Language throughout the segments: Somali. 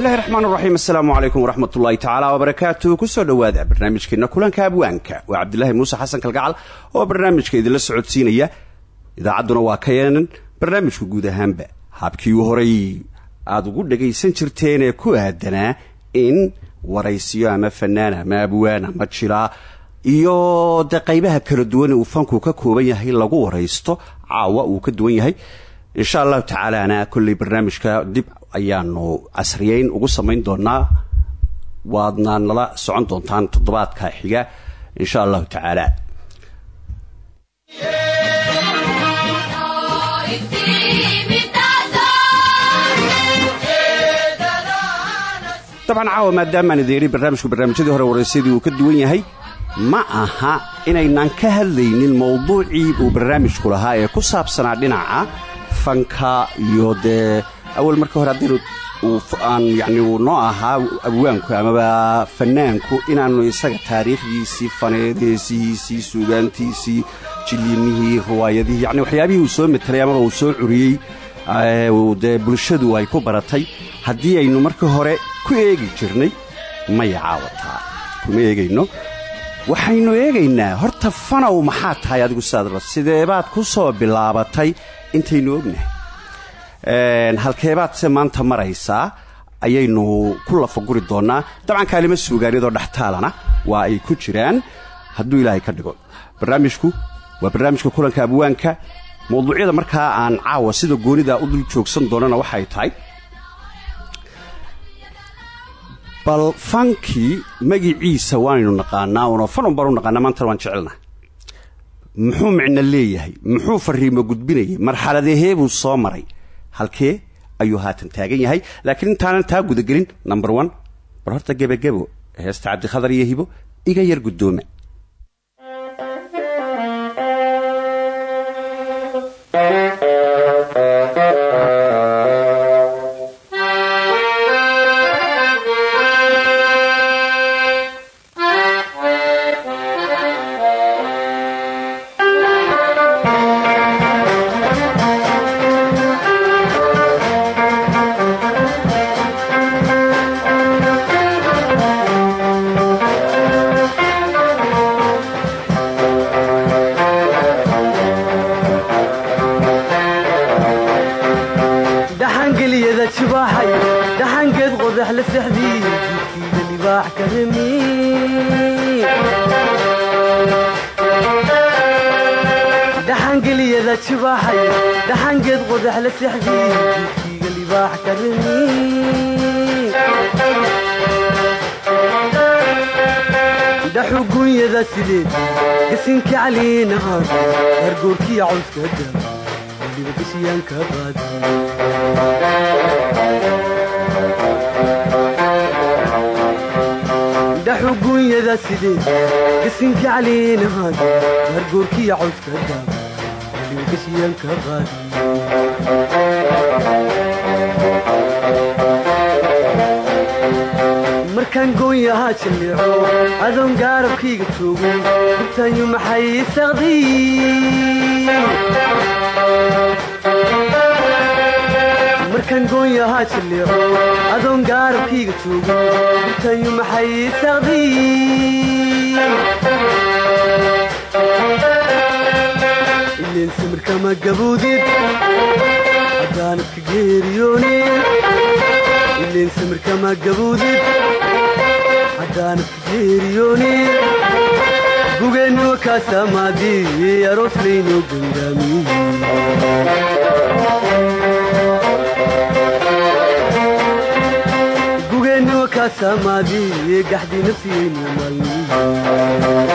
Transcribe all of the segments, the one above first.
bismillahi raxmaan raxiim assalaamu calaykum waraxmat ullaahi tacaala wabarakaatu ku soo dhowaada barnaamijkeena kulanka abwaanka waa cabdilaahi muuse xasan kalgacal oo barnaamijka idinla socodsiinaya. Idaacadduna waa ka yeenan barnaamijku guud ahaanba. Habkii horay aada ugu dhagaysan jirteen ee ku aadanaa in waraysiyo ama fanaan ama abwaan ama jilaa iyo dee qaybaha kala duwan uu fanku ka kooban yahay lagu waraysto caawa uu ka duwan yahay insha allahu tacaalaana kolley barnaamijka dib ayaanu casriyeyn ugu samayn doonaa waadna nala socon doontaan toddobaadka xiga insha allahu tacaala dabcan caawa maadaamaan idin yidhi barnaamijku barnaamijyadii hore waraysyadii uu ka duwan yahay ma aha inaynaan ka hadlaynin mowduucii uu barnaamijku lahaa ee ku saabsanaa dhinaca fanka iyo dee awal marka hore haddaynu aan yacni uu noo ahaa abwaanku amaba fanaanku inaannu isaga taariikhdiisii faneedeesihiisii suugaantiisii jiliimihii riwaayadihii yacni waxyaabihii uu soo metelay amaba uu soo curiyey dee bulshadu ay ku baratay haddii aynu markii hore ku eegi jirnay maya caawataa kuma eegayno? Waxaynu eegaynaa horta fanow maxaa tahay adigu sidaadla sideebaad ku soo bilaabatay intaynu ognahay halkeebaadse maanta maraysaa ayaynu ku lafaguri doonnaa dabcan kaalimo suugaaniyadoo dhextaalana waa ay ku jiraan. Hadduu ilaahay ka dhigo. Barnaamijku waa barnaamijka kulanka abwaanka. Mawduucyada markaa aan caawa sida goonida u dul joogsan doonana waxay tahay. Bal fankii magiciisa waanaynu naqaanaa una fanun baan naqaanaa maantana waan jecelnaa muxuu micno leeyahay? Muxuu fariimo gudbinayay? Marxaladehee buu soo maray. Halkee ayuu haatan taagan yahay. Laakiin intaanan taa gudagelin number one bal horta gebagebo heesta cabdikhadar iyo hibo iga yar guddooma dhaxugunyada sideed gasinka caliinahaad hargoorkiya cawska daa waliba gashiyaanka qaadi dhaxugunyada sideed gasinka caliinahaad hargoorkiya cawska daa markaan goonyahaa jalleeco adoon gaarabkayga joogo gurtaanyu maxay saqdiy markaan goonyahaa jalleeco adoon gaarabkayga joogo gurtaanyu maxay saqdiy ileen samirkama gaboodid haddaanadka geeriyooneen ileen haddaanadka geeriyooneen gugeenniwa kaasamaadii aroos laynoo gangaamiyegugeenniwa kaasamaadii gaxdii nafsiyaynu maalmiyi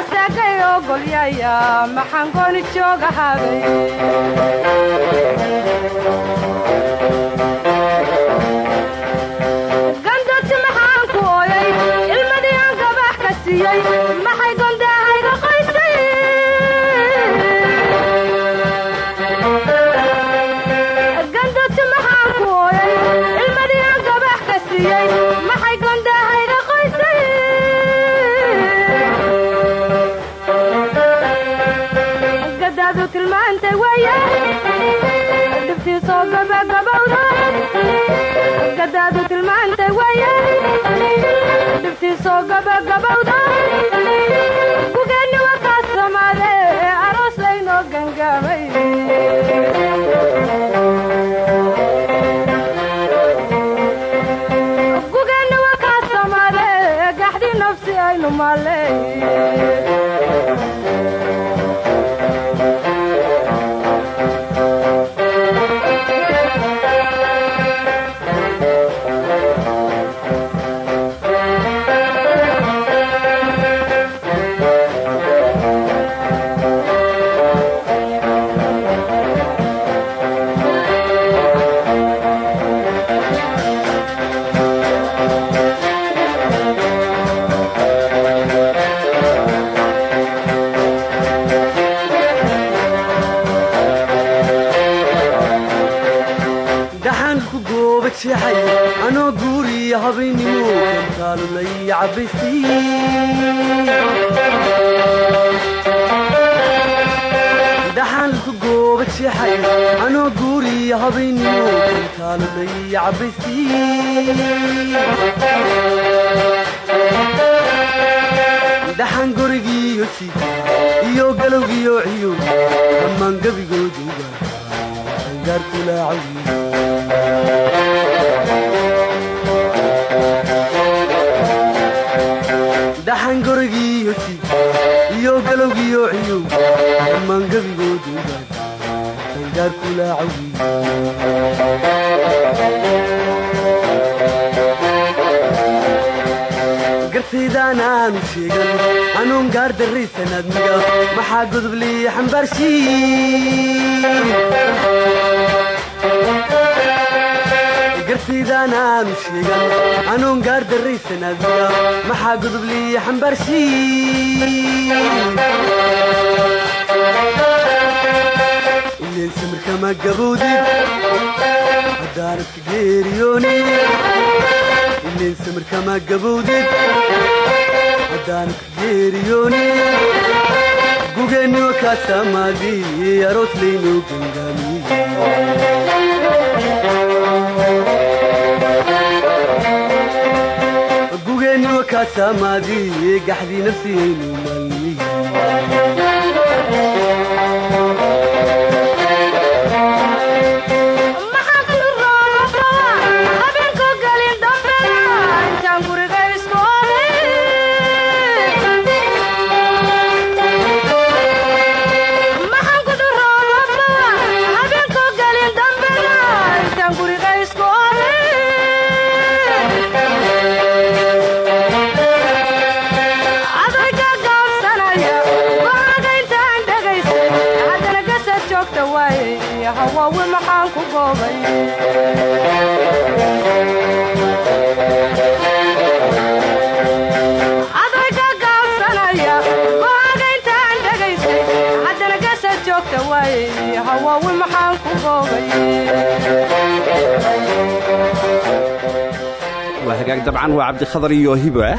asagay ogolyaya maxaan gooni joogahaabay gandoti maxaan ku ooyay ilmadii aan gabax ka siiyey dhibtiisoo gabagabowda kantaalulay cabaystii dhaxaan ku gooba jeexay anoo guuriya habaynimo kantaalulay cabaystii dhaxaan gorigiiyo si iyo galowgiyo ciyow dhammaan gebigooduga angaarkulaacawi gartaydaan aanu sheegan anuun gaar darraysan admiga maxaa godoblii xambaarshiin gartaydaan aanu sheegan anuun gaar darraysan admiga maxaa godoblii xambaarshiin ileen samirkama gabowdid haddaanad ka geeriyoonin ileen samirkama gabowdid haddaanad ka geeriyoonin gugeenniwa kaa samaadii aroos laynoo gangaamiyey gugeenniwa kaa samaadii gaxdii nafsiyaynu maalmiyey dabcan waa cabdikhadar iyo hibo ah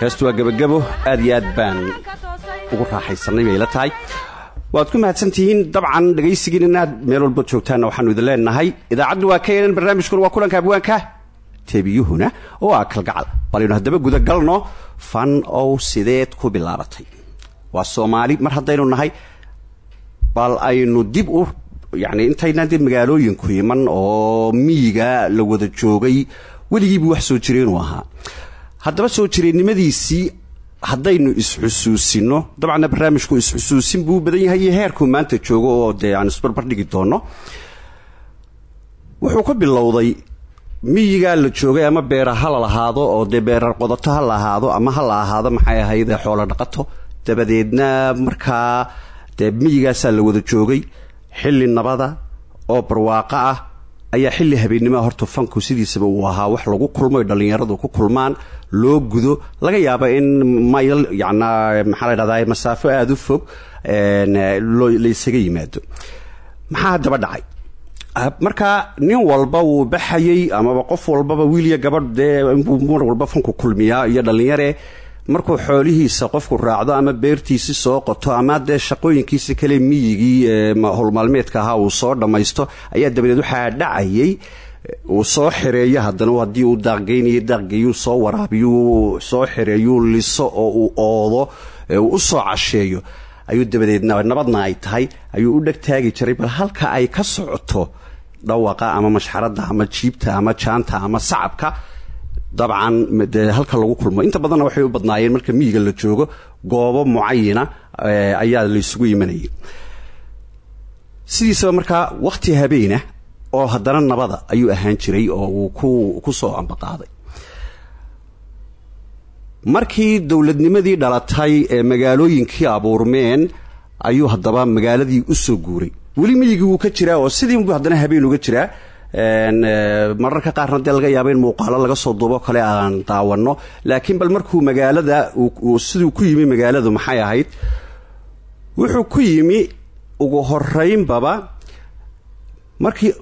heestu waa gebagabo aad iyo aad baan ugu raaxaysannay bay tahay. Waad ku mahadsantihiin dabcan dhegaysigiin inaad meel walba joogtaanna waxaanu idin leenahay. Idaacaddu waa keenan barnaamijkuna waa kulanka abwaanka teebiyuhuna oo ah kalgacal. Balaynu haddaba gudagalno fan ow sideed ku bilaabatay. Waa soomaali mar haddaynu nahay bal aynu dib u yacni intaynaan dib magaalooyinku iman oo miyiga la wada joogay weligiibu wax soo jireenuu ahaa. Haddaba soo jireennimadiisii haddaynu isxusuusino dabcanna barnaamijku isxusuusin buu badan yahay iyo heerkuu maanta joogo oo dee aan isbarbar dhigi doono. Wuxuu ka bilowday miyigaa la joogay ama beera ha la lahaado oo dee beerar qodato ha la ahaado ama ha la ahaado maxay ahayd xoolo dhaqato. Dabadeedna markaa dee miyigaasaa la wada joogay xilli nabada oo barwaaqo ah ayaa xilli habeennimoa horta fanku sidiisaba uu ahaa wax lagu kulmo ay dhallinyaradu ku kulmaan loo gudo. Laga yaabo in mayl yacnaa maxaa la dhahdaa masaafo aada u fog la ysaga yimaado. Maxaa haddaba dhacay? Marka nin walba wuu baxayey amaba qof walbaba wiiliya gabadh dee mar walba fanku kulmiyaa iyo dhallinyare markuu xoolihiisa qofku raacdo ama beertiisi soo qoto ama dee shaqooyinkiisa kale miyigii howlmaalmeedka ahaa uu soo dhammaysto ayaa dabadeed waxaa dhacayay uu soo xireeyo haddana haddii uu daaqgeynayo daaqgeeyuu soo waraabiyuu soo xireeyuu liso oo uu oodo uu u soo casheeyo. Ayuu dabadeed nabadna ay tahay ayuu u dheg jiray bal halka ay ka socoto dhawaqa ama mashxaradda ama jiibta ama jaanta ama sacabka dabcan dee halka lagu kulmo. Inta badanna waxay u badnaayeen marka miyiga la joogo goobo mucayina ayaa laysugu imanayay. Sidiisaba markaa wakhti habeena oo haddana nabada ayuu ahaan jiray oo uu ku ku soo ambaqaaday. Markii dowladnimadii dhalatay ee magaalooyinkii abuurmeen ayuu haddaba magaaladii u soo guuray. Weli miyigii wuu ka jiraa oo sidiinbuu haddana habeen uga jiraa mararka qaarna dee laga yaaba in muuqaalo laga soo duubo kale aan daawano laakiin bal markuu magaalada siduu ku yimi magaaladu maxay ahayd? Wuxuu ku yimi ugu horeynbaba markii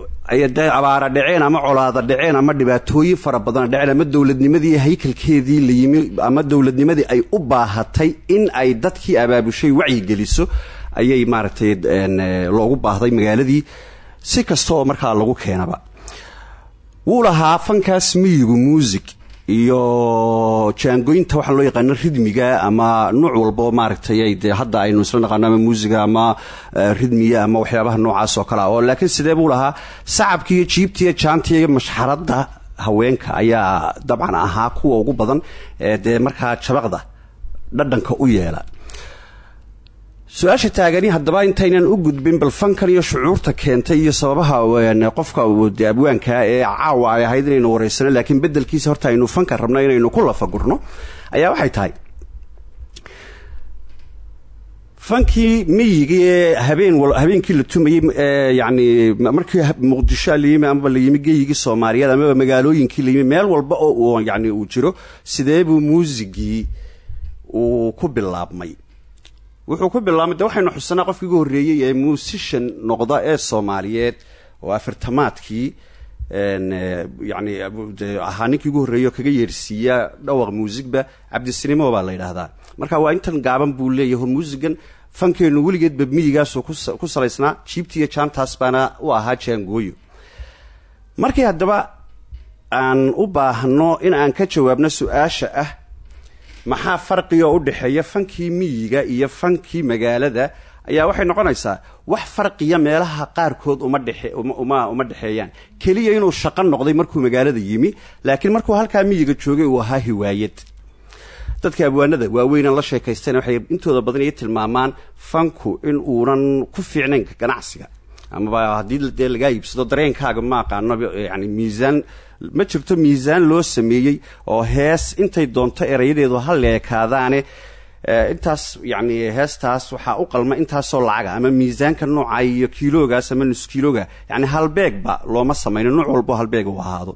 de abaara dhaceen ama colaada dhaceen ama dhibaatooyin fara badana dhaceen ama dowladnimadii haykalkeedii la yimi ama dowladnimadii ay u baahatay in ay dadkii abaabushay wacyigeliso ayay maaragtay loogu baahday magaaladii si kasta oo markaa lagu keenaba. Wuu lahaa fankaas miyigu muusig iyo jaangoynta waxaa loo yaqaano ridmiga ama nuuc walbo maaragtay de hadda aynu isla naqaano ama ama ridmiya ama waxyaabaha noocaas oo kale ah oo laakiin sidee buu lahaa? Sacabki iyo jiibtiiyo jaantiiyo mashxaradda haweenka ayaa dabcan ahaa kuwa ugu badan ee dee markaa jabaqda dhadhanka u yeela su'aasha taagani haddaba intaynan u gudbin bal fankan iyo shucuurta keentay iyo sababaha qofka abwaanka ee caawa ay ahayd inaynu wareysano laakiin bedelkiisa horta aynu fanka rabno inaynu ku lafagurno ayaa waxay tahay. Fankii miyigii ee habeen habeenkii la tumayey yani markii muqdisho la yimi amaba la yimi geyigii soomaaliyeed amaba magaalooyinkii la yimi meel walba oo yani uu jiro sidee buu muusigii uu ku bilaabmay wuxuu ku bilaabmay de waxaynu xusanaa qofkii ugu horreeyey ee muusishan noqda ee soomaaliyeed oo afartamaadkii yani ahaa ninkii ugu horreeya oo kaga yeerhsiiya dhawaq muusigba cabdisinimo baa la yidhaahdaa. Marka waa intan gaaban buu leeyahay muusigan fankeennu weligeedba miyigaasoo ku salaysnaa jiibti iyo jaantaas baana u ahaa jaangooyo markii haddaba aan u baahno in aan ka jawaabno su'aasha ah maxaa farqiga u dhexeeya fankii miyiga iyo fankii magaalada? Ayaa waxay noqonaysaa wax farqiya meelaha qaarkood uma dhexe uma uma dhexeeyaan. Keliya inuu shaqo noqday markuu magaalada yimi laakiin markuu halkaa miyiga joogay uu ahaa hiwaayad. Dadka abwaanada waaweynan la sheekaysteen waxay intooda badan iyo tilmaamaan fanku in uunan ku fiicnayn ganacsiga amaba haddii dee lagaa iibsado dareenkaaga ma aqaano yani miisaan ma jirto miisaan loo sameeyey oo hees intay doonto erayadeedu ha leekaadaane intaas yani heestaas waxaa u qalma intaasoo lacaga ama miisaanka nooca iyo kiiloogaas ama nus kiilooga. Yani halbeegba looma samayno nooc walbo halbeeg uu ahaado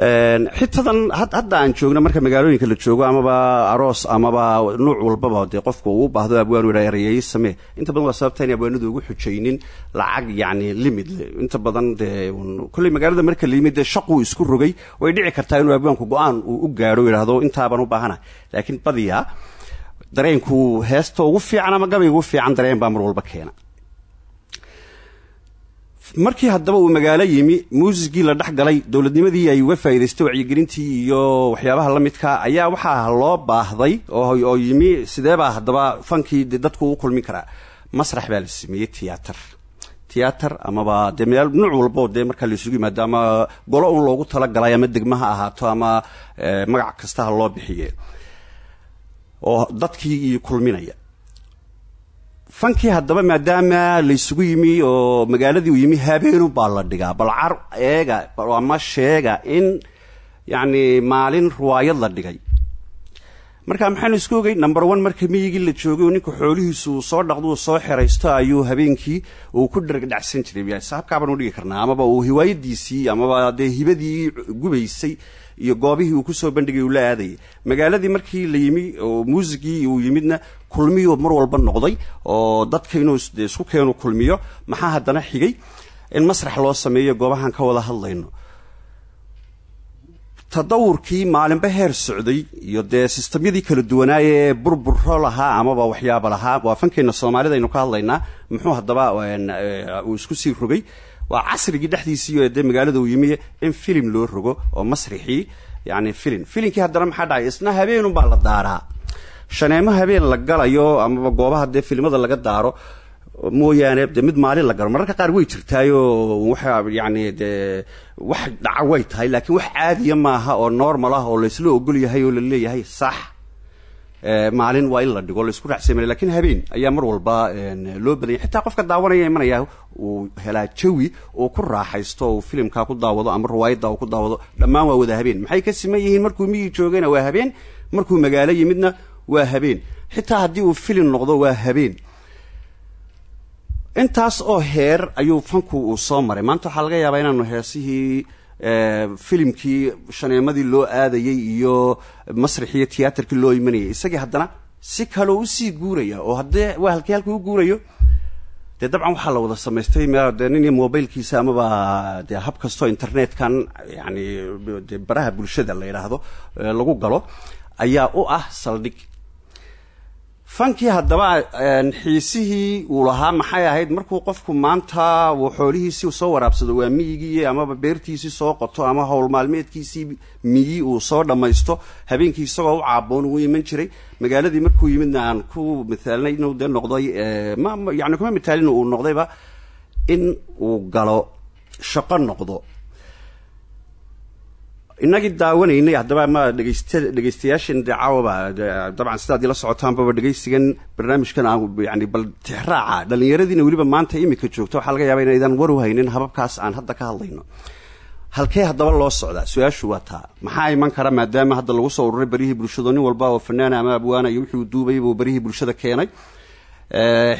xitadan hadda aan joogno marka magaalooyinka la joogo amaba aroos amaba nuuc walbaba dee qofku uu baahdo abwaan ydha erayeeyi samee. Inta badan waa sababta in abwaanadu ugu xujaynin lacag yani limid inta badan dee kolley magaalada marka la yimid dee isku rogay way dhici kartaa inuu abwaanku go'aan uu u gaadho yidhaahdo u baahana. Laakiin badiyaa dareenku heesta ugu fiican ama gabayga ugu fiican dareen baa mar walba keena markii haddaba uu magaalo yimi muusigii la dhex galay dowladnimadii ay uga faa'idaystay wacyigelintii iyo waxyaabaha la midka ayaa waxaa loo baahday oo yimi sideebaa haddaba fankii de dadku u kulmin karaa? Masrax baa la sameeyey tiyaatar. Tiyaatar amaba dee meel nuuc walbo dee markaa la isugu yimaado ama golo un loogu talagalay ama degma ha ahaato ama magac kasta loo bixiye oo dadkii kulminaya fankii haddaba maadaama laysugu yimi oo magaaladii uu yimi habeenu baa la dhigaa bal car eega ama sheega in yacni maalin riwaayad la dhigay. Marka maxaanu isku ogay number one marka miyigii la joogay oo ninka xoolihiisu uu soo dhaqdo soo xeraysto ayuu habeenkii uu ku dhargdhacsan jiray. Saabkaabaan u dhigi karnaa amaba uu hiwaayadiisii amaba dee hibadii gubaysay iyo goobihii uu ku soo bandhigay uu la aadayay magaaladii markii la yimi oo muusigii uu yimidna kulmiyuu mar walba noqday oo dadka inuu isku keenu kulmiyo. Maxaa haddana xigay? In masrax loo sameeyo goobahan ka wada hadlayno. Tadawurkii maalinba heer socday iyo dee sistamyadii kala duwanaaye ee burburo lahaa amaba waxyaaba lahaa. Waa fankeenna soomaalida aynu ka hadlaynaa. Muxuu haddaba uu isku sii rogay waa casrigii dhexdiisiiyo dee magaalada uu yimi in filim loo rogo oo masrixii yani filim filimkii haddana maxaa dhacay? Isna habeenunbaa la daaraa. Shaneemo habeen la galayo amaba goobaha dee filimada laga daaro mooyaane de mid maalin la galo. Mararka qaar way jirtaayo waxa yani dee wax dhaca way tahay laakiin wax caadiya maaha oo normal ah oo laysla ogol yahay oo la leeyahay sax maalin waa in la dhigo la isku raacsamay laakiin habeen ayaa mar walba loo badanya xitaa qofka daawanaya imanaya uu helaa jawi uu ku raaxaysto uu filimkaa ku daawado ama riwaayadda uu ku daawado. Dhammaan waa wada habeen. Maxay ka siman yihiin markuu miyii joogayna waa habeen? Markuu magaalo yimidna waa habeen. Xitaa haddii uu filim noqdo waa habeen. Intaas oo heer ayuu fanku uu soo maray. Maanta waxaa laga yaabaa inaanu heesihii filimkii shaneemadii loo aadayay iyo masraxiiyo tiyaatarkii loo imanayay. Isagii haddana si kaloo u sii guuraya oo haddee waa halkii halkii u guurayo dee dabcan waxaa la wada samaystay. De nin mobilkiisa amaba dee hab kastoo internetkan yani de baraha bulshada la yidhaahdo lagu galo ayaa u ah saldhig fankii haddaba xiisihii uu lahaa maxay ahayd? Markuu qofku maanta uu xoolihiisii soo waraabsado waa miyigii amaba beertiisii soo qoto ama howl maalmeedkiisii miyi uu soo dhammaysto habeenkii isagoo u caaboon uu iman jiray. Magaaladii markuu yimidna aan ku mithaalinay inuu dee noqday ma yani kuma mithaalin uu noqdayba in uu galo shaqo noqdo inagii daawanaynay haddaba ma dhegeyst caawaba dabcan sidaad ila socotaanbaba dhegeysigan barnaamijkan aan yani bal tixraaca. Dhallinyaradiina weliba maanta imika joogto waxaa laga yaaba inaydaan waru haynin hababkaas aan hadda ka hadlayno. Halkee haddaba loo socdaa? Su'aashu waa taa. Maxaa iman kara maadaama hadda lagu soo ururay barihii bulshado nin walba oo fanaana ama abwaana iyo wixii uu duubayay buu barihii bulshada keenay.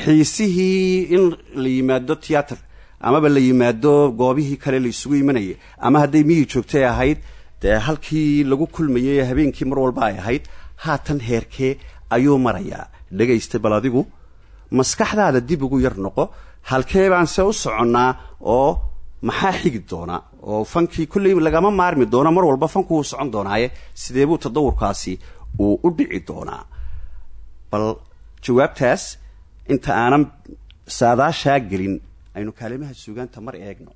Xiisihii in la yimaado tiyaatar amaba la yimaado goobihii kale la isugu imanayay ama hadday miyii joogtay ahayd dee halkii lagu kulmayay ee habeenkii mar walba ay ahayd haatan heerkee ayuu marayaa. Dhegaysta bal adigu maskaxdaada dib ugu yar noqo halkee baan se u soconnaa oo maxaa xigi doona oo fankii kolley lagama maarmi doono mar walba fanku wuu socon doonaaye sidee buu tadawurkaasi uu u dhici doonaa? Bal jawaabtaas inta aanan saadaashaa gelin aynu kaalimaha suugaanta mar eegno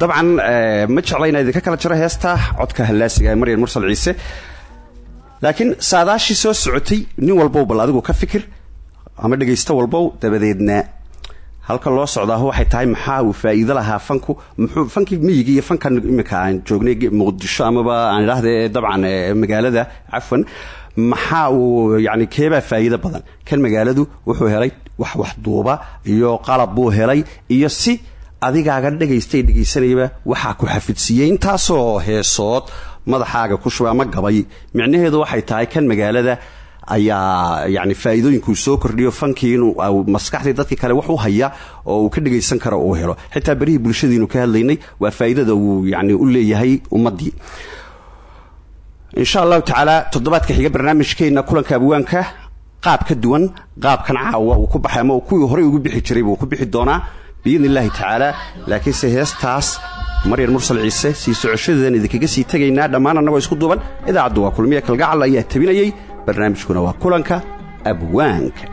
dabcan ma jecla inaa idinka kala jiro heesta? Codka hallaasiga ee maryan mursal ciise. Laakiin saadaashii soo socotay nin walbow bal adigu ka fikir ama dhegaysto walbow dabadeedna halka loo socdaahu waxay tahay maxaa uu faa'iido lahaa fanku? Muxuu fankii miyiga iyo fankan iminka aan joognay muqdisho amaba aan idhaahde dabcan magaalada. Cafwan maxaa uu yani keebaa faa'iido badan? Kan magaaladu wuxuu helay wax wax duuba iyo qalab buu helay iyo si adigaaga dhagaystay dhegaysanayaba waxaa ku xafidsiiyey. Intaasoo heesood madaxaaga ku shubay ama gabay. Micnaheedu waxay tahay kan magaalada ayaa yani faa'iidooyinkuu soo kordhiyo fankii inuu maskaxdii dadkii kale wax haya oo ka dhagaysan karo uu helo. Xitaa berihii bulshadiinu ka hadlaynay waa faa'iidada uu yani u leeyahay ummaddii. Insha allahu tacaala toddobaadka xiga barnaamijkeenna kulanka abwaanka qaab ka duwan qaabkan caawa uu ku baxay ama kuwii horey ugu bixi jiray buu ku bixi doonaa biidni illaahi tacaala laakiinse heestaas maryan mursal ciise sii socoshadeedan idinkaga sii tegaynaa dhammaan annagoo isku duuban. Idaacaddu waa kulmiya kalgacal ayaa tabinayay barnaamijkuna waa kulanka abwaanka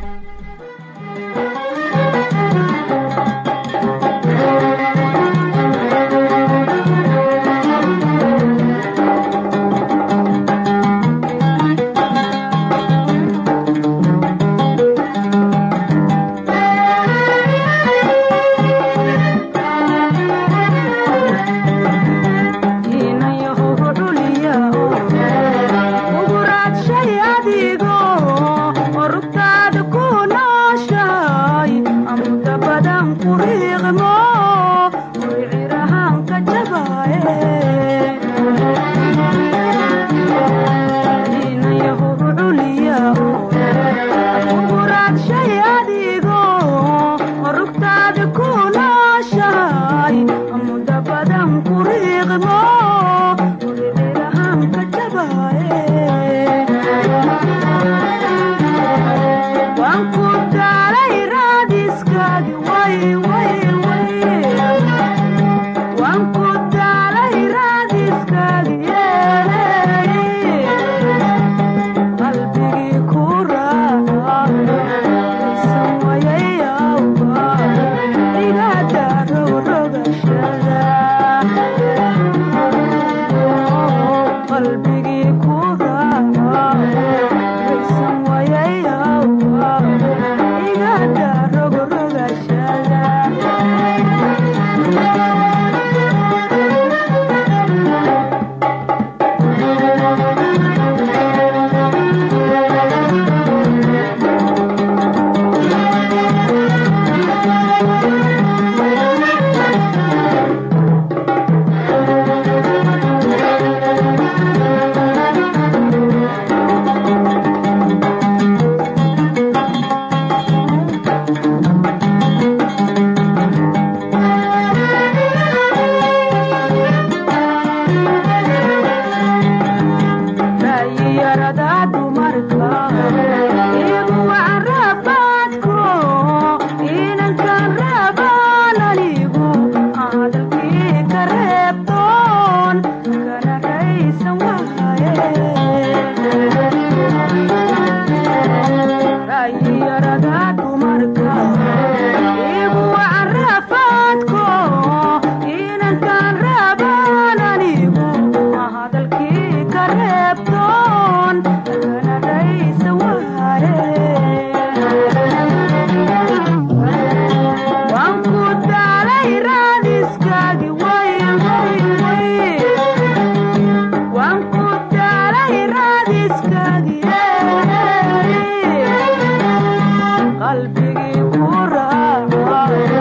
Ура! Ура!